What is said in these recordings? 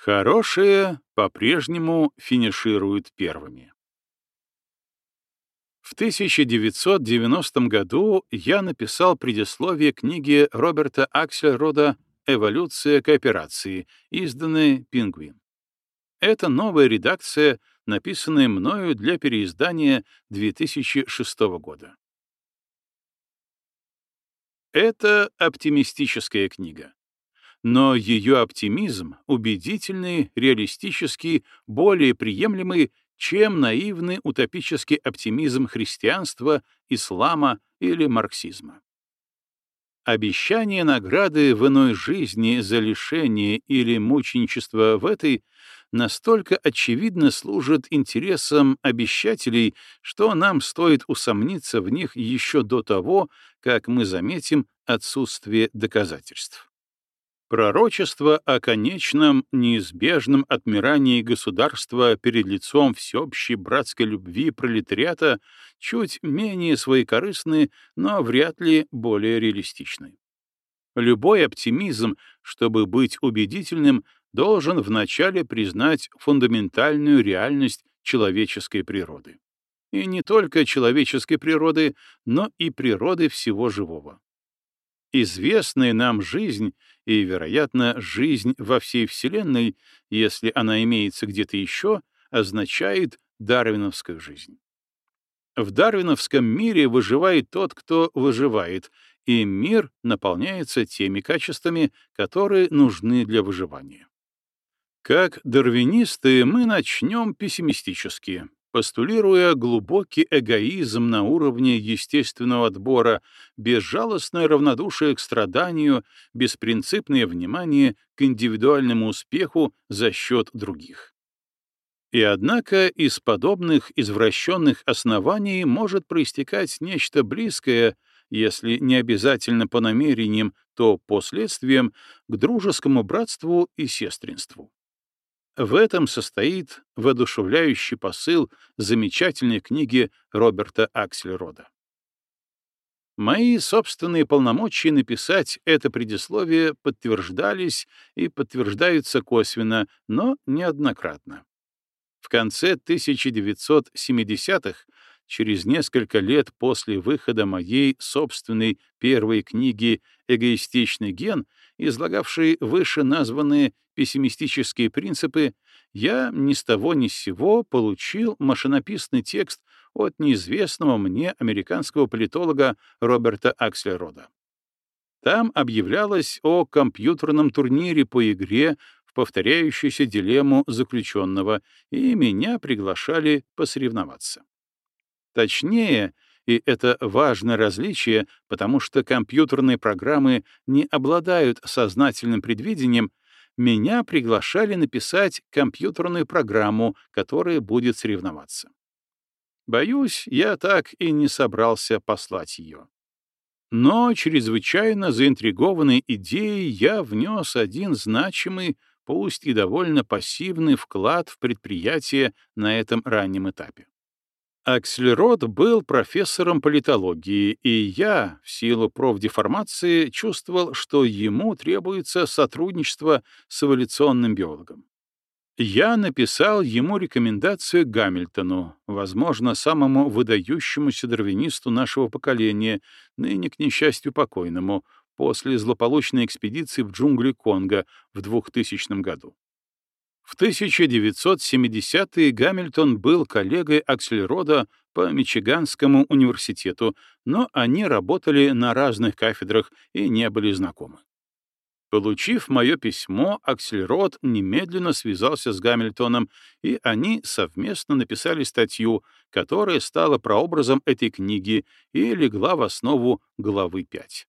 Хорошие по-прежнему финишируют первыми. В 1990 году я написал предисловие книге Роберта Аксельрода «Эволюция кооперации», изданной «Пингвин». Это новая редакция, написанная мною для переиздания 2006 года. Это оптимистическая книга. Но ее оптимизм убедительный, реалистический, более приемлемый, чем наивный утопический оптимизм христианства, ислама или марксизма. Обещание награды в иной жизни за лишение или мученичество в этой настолько очевидно служит интересам обещателей, что нам стоит усомниться в них еще до того, как мы заметим отсутствие доказательств. Пророчество о конечном, неизбежном отмирании государства перед лицом всеобщей братской любви пролетариата чуть менее своекорыстны, но вряд ли более реалистичны. Любой оптимизм, чтобы быть убедительным, должен вначале признать фундаментальную реальность человеческой природы. И не только человеческой природы, но и природы всего живого. Известная нам жизнь и, вероятно, жизнь во всей Вселенной, если она имеется где-то еще, означает дарвиновскую жизнь. В дарвиновском мире выживает тот, кто выживает, и мир наполняется теми качествами, которые нужны для выживания. Как дарвинисты мы начнем пессимистически, постулируя глубокий эгоизм на уровне естественного отбора, безжалостное равнодушие к страданию, беспринципное внимание к индивидуальному успеху за счет других. И однако из подобных извращенных оснований может проистекать нечто близкое, если не обязательно по намерениям, то по следствиям, к дружескому братству и сестринству. В этом состоит воодушевляющий посыл замечательной книги Роберта Аксельрода. Мои собственные полномочия написать это предисловие подтверждались и подтверждаются косвенно, но неоднократно. В конце 1970-х, через несколько лет после выхода моей собственной первой книги «Эгоистичный ген», излагавшей вышеназванные пессимистические принципы, я ни с того ни с сего получил машинописный текст от неизвестного мне американского политолога Роберта Акслерода. Там объявлялось о компьютерном турнире по игре в повторяющуюся дилемму заключенного, и меня приглашали посоревноваться. Точнее, и это важное различие, потому что компьютерные программы не обладают сознательным предвидением, меня приглашали написать компьютерную программу, которая будет соревноваться. Боюсь, я так и не собрался послать ее. Но чрезвычайно заинтригованной идеей я внес один значимый, пусть и довольно пассивный вклад в предприятие на этом раннем этапе. Акселерот был профессором политологии, и я, в силу профдеформации, чувствовал, что ему требуется сотрудничество с эволюционным биологом. Я написал ему рекомендацию Гамильтону, возможно, самому выдающемуся дарвинисту нашего поколения, ныне, к несчастью, покойному, после злополучной экспедиции в джунгли Конго в 2000 году. В 1970-е Гамильтон был коллегой Аксельрода по Мичиганскому университету, но они работали на разных кафедрах и не были знакомы. Получив мое письмо, Аксельрод немедленно связался с Гамильтоном, и они совместно написали статью, которая стала прообразом этой книги и легла в основу главы 5.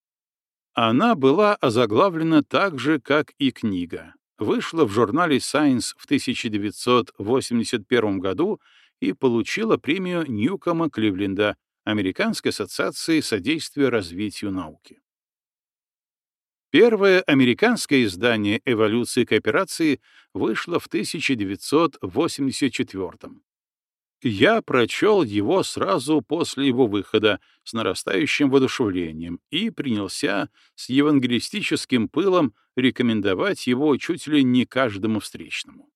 Она была озаглавлена так же, как и книга, вышла в журнале Science в 1981 году и получила премию Ньюкома Кливленда Американской ассоциации содействия развитию науки. Первое американское издание «Эволюции кооперации» вышло в 1984 Я прочел его сразу после его выхода с нарастающим воодушевлением и принялся с евангелистическим пылом рекомендовать его чуть ли не каждому встречному.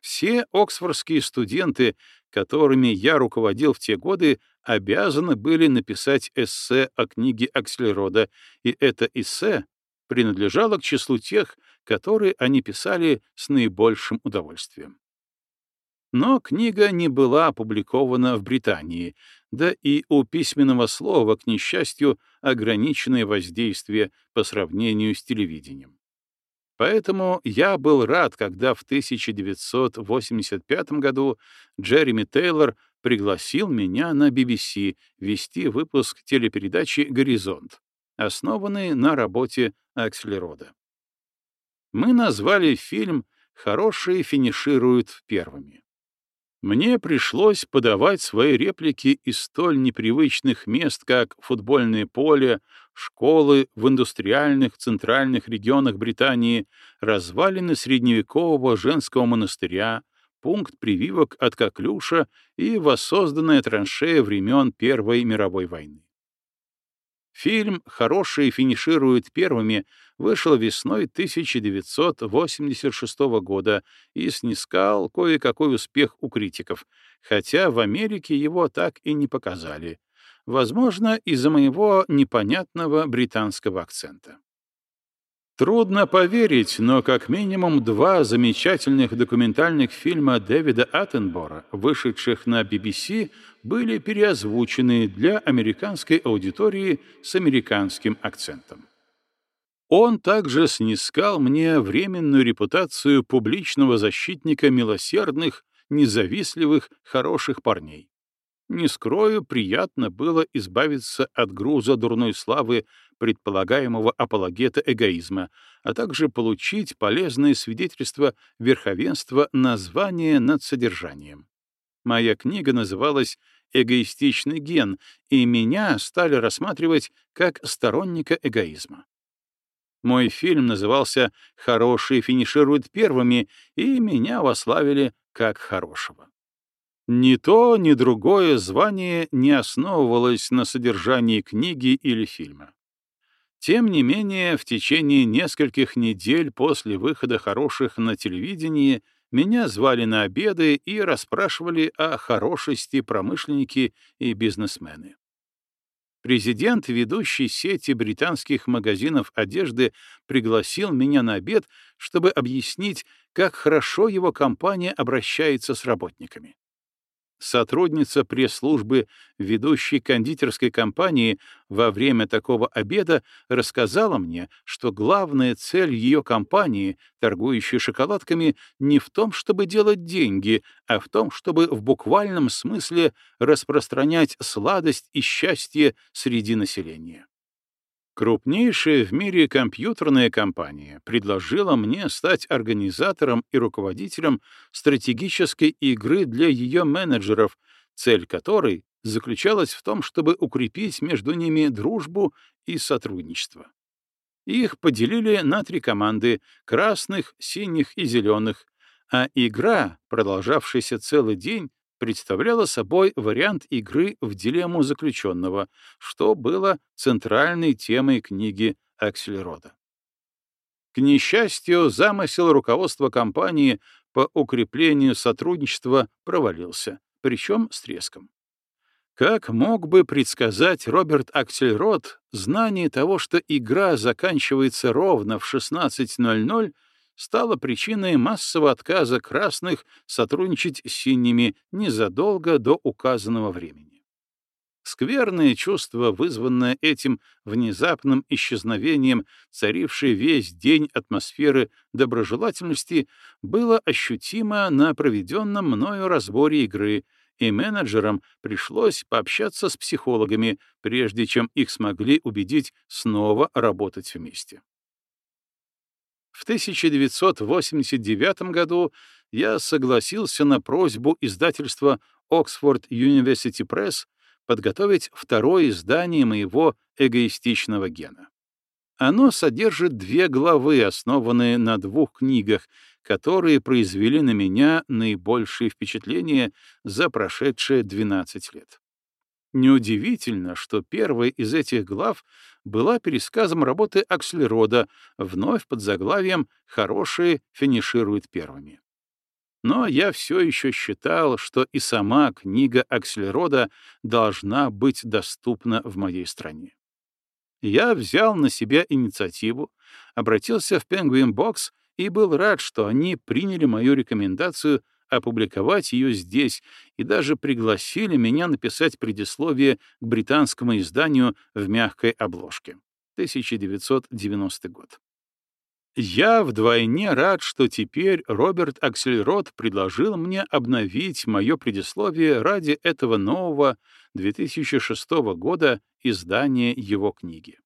Все оксфордские студенты, которыми я руководил в те годы, обязаны были написать эссе о книге Акселерода, и это эссе принадлежало к числу тех, которые они писали с наибольшим удовольствием. Но книга не была опубликована в Британии, да и у письменного слова, к несчастью, ограниченное воздействие по сравнению с телевидением. Поэтому я был рад, когда в 1985 году Джереми Тейлор пригласил меня на BBC вести выпуск телепередачи «Горизонт», основанный на работе Акселерода. Мы назвали фильм «Хорошие финишируют первыми». Мне пришлось подавать свои реплики из столь непривычных мест, как футбольное поле, школы в индустриальных центральных регионах Британии, развалины средневекового женского монастыря, пункт прививок от коклюша и воссозданная траншея времен Первой мировой войны. Фильм «Хорошие финишируют первыми» вышел весной 1986 года и снискал кое-какой успех у критиков, хотя в Америке его так и не показали. Возможно, из-за моего непонятного британского акцента. Трудно поверить, но как минимум два замечательных документальных фильма Дэвида Аттенбора, вышедших на BBC, были переозвучены для американской аудитории с американским акцентом. Он также снискал мне временную репутацию публичного защитника милосердных, независливых, хороших парней. Не скрою, приятно было избавиться от груза дурной славы предполагаемого апологета эгоизма, а также получить полезное свидетельство верховенства названия над содержанием. Моя книга называлась «Эгоистичный ген», и меня стали рассматривать как сторонника эгоизма. Мой фильм назывался «Хорошие финишируют первыми», и меня вославили как хорошего. Ни то, ни другое звание не основывалось на содержании книги или фильма. Тем не менее, в течение нескольких недель после выхода «Хороших» на телевидении меня звали на обеды и расспрашивали о хорошести промышленники и бизнесмены. Президент ведущей сети британских магазинов одежды пригласил меня на обед, чтобы объяснить, как хорошо его компания обращается с работниками сотрудница пресс-службы ведущей кондитерской компании во время такого обеда рассказала мне, что главная цель ее компании, торгующей шоколадками, не в том, чтобы делать деньги, а в том, чтобы в буквальном смысле распространять сладость и счастье среди населения. Крупнейшая в мире компьютерная компания предложила мне стать организатором и руководителем стратегической игры для ее менеджеров, цель которой заключалась в том, чтобы укрепить между ними дружбу и сотрудничество. Их поделили на три команды — красных, синих и зеленых, а игра, продолжавшаяся целый день, представляла собой вариант игры в дилемму заключенного, что было центральной темой книги Аксельрода. К несчастью, замысел руководства компании по укреплению сотрудничества провалился, причем с треском. Как мог бы предсказать Роберт Аксельрод, знание того, что игра заканчивается ровно в 16.00, стало причиной массового отказа красных сотрудничать с синими незадолго до указанного времени. Скверное чувство, вызванное этим внезапным исчезновением, царившей весь день атмосферы доброжелательности, было ощутимо на проведенном мною разборе игры, и менеджерам пришлось пообщаться с психологами, прежде чем их смогли убедить снова работать вместе. В 1989 году я согласился на просьбу издательства Oxford University Press подготовить второе издание моего эгоистичного гена. Оно содержит две главы, основанные на двух книгах, которые произвели на меня наибольшее впечатление за прошедшие 12 лет. Неудивительно, что первая из этих глав была пересказом работы Аксельрода, вновь под заглавием «Хорошие финишируют первыми». Но я все еще считал, что и сама книга Аксельрода должна быть доступна в моей стране. Я взял на себя инициативу, обратился в Penguin Box и был рад, что они приняли мою рекомендацию опубликовать ее здесь и даже пригласили меня написать предисловие к британскому изданию в мягкой обложке. 1990 год. Я вдвойне рад, что теперь Роберт Аксельрод предложил мне обновить мое предисловие ради этого нового 2006 года издания его книги.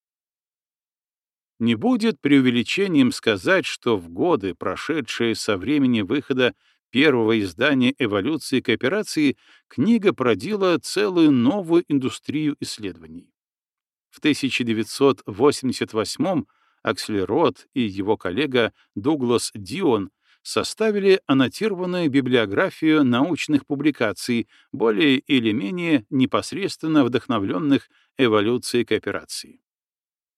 Не будет преувеличением сказать, что в годы, прошедшие со времени выхода первого издания «Эволюции кооперации» книга породила целую новую индустрию исследований. В 1988 Акселерот и его коллега Дуглас Дион составили аннотированную библиографию научных публикаций, более или менее непосредственно вдохновленных эволюцией кооперации.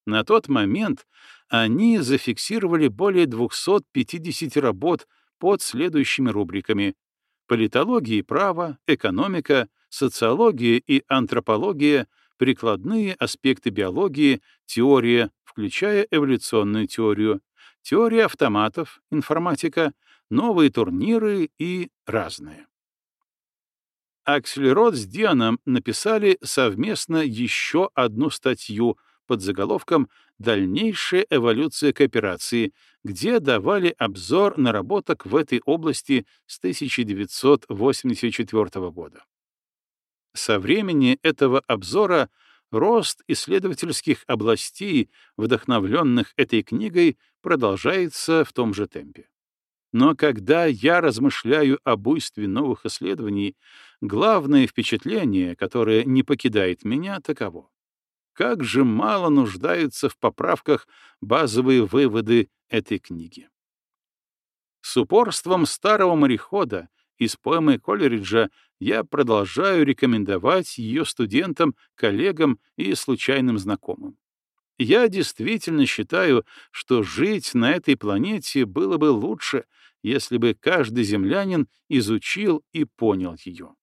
На тот момент они зафиксировали более 250 работ под следующими рубриками «Политология и право», «Экономика», «Социология и антропология», «Прикладные аспекты биологии», «Теория», включая эволюционную теорию, «Теория автоматов», «Информатика», «Новые турниры» и «Разные». Акселерот с Дианом написали совместно еще одну статью под заголовком «Дальнейшая эволюция кооперации», где давали обзор наработок в этой области с 1984 года. Со времени этого обзора рост исследовательских областей, вдохновленных этой книгой, продолжается в том же темпе. Но когда я размышляю об буйстве новых исследований, главное впечатление, которое не покидает меня, таково. Как же мало нуждаются в поправках базовые выводы этой книги. С упорством старого морехода из поэмы Колериджа я продолжаю рекомендовать ее студентам, коллегам и случайным знакомым. Я действительно считаю, что жить на этой планете было бы лучше, если бы каждый землянин изучил и понял ее.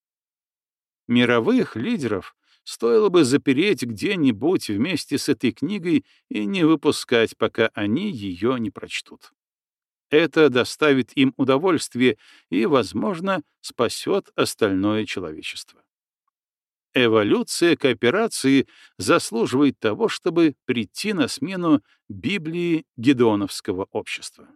Мировых лидеров стоило бы запереть где-нибудь вместе с этой книгой и не выпускать, пока они ее не прочтут. Это доставит им удовольствие и, возможно, спасет остальное человечество. Эволюция кооперации заслуживает того, чтобы прийти на смену Библии Гедеоновского общества.